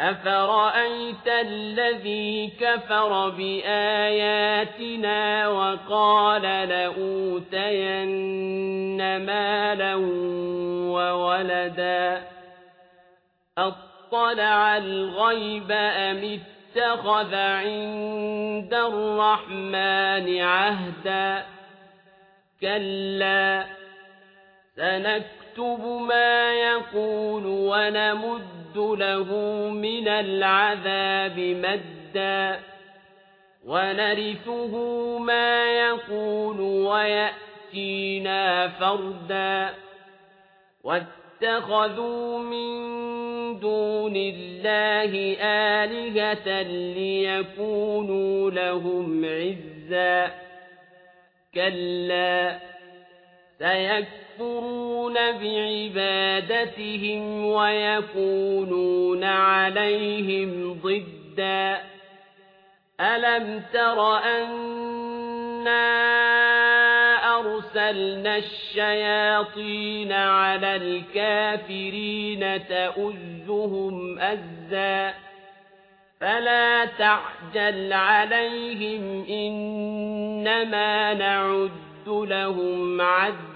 أفرأيت الذي كفر بآياتنا وقال لأوتين مالا وولدا أطلع الغيب أم اتخذ عند الرحمن عهدا كلا سنكتب ما يقول ونمد له من العذاب مدا ونرثه ما يقول ويأتينا فردا واتخذوا من دون الله آلهة ليكونوا لهم عزا. كلا سيكفرون بعبادتهم ويكونون عليهم ضدا. ألم تر أنا أرسلنا الشياطين على الكافرين تؤزهم أزا؟ فلا تعجل عليهم إنما نعد لهم عدا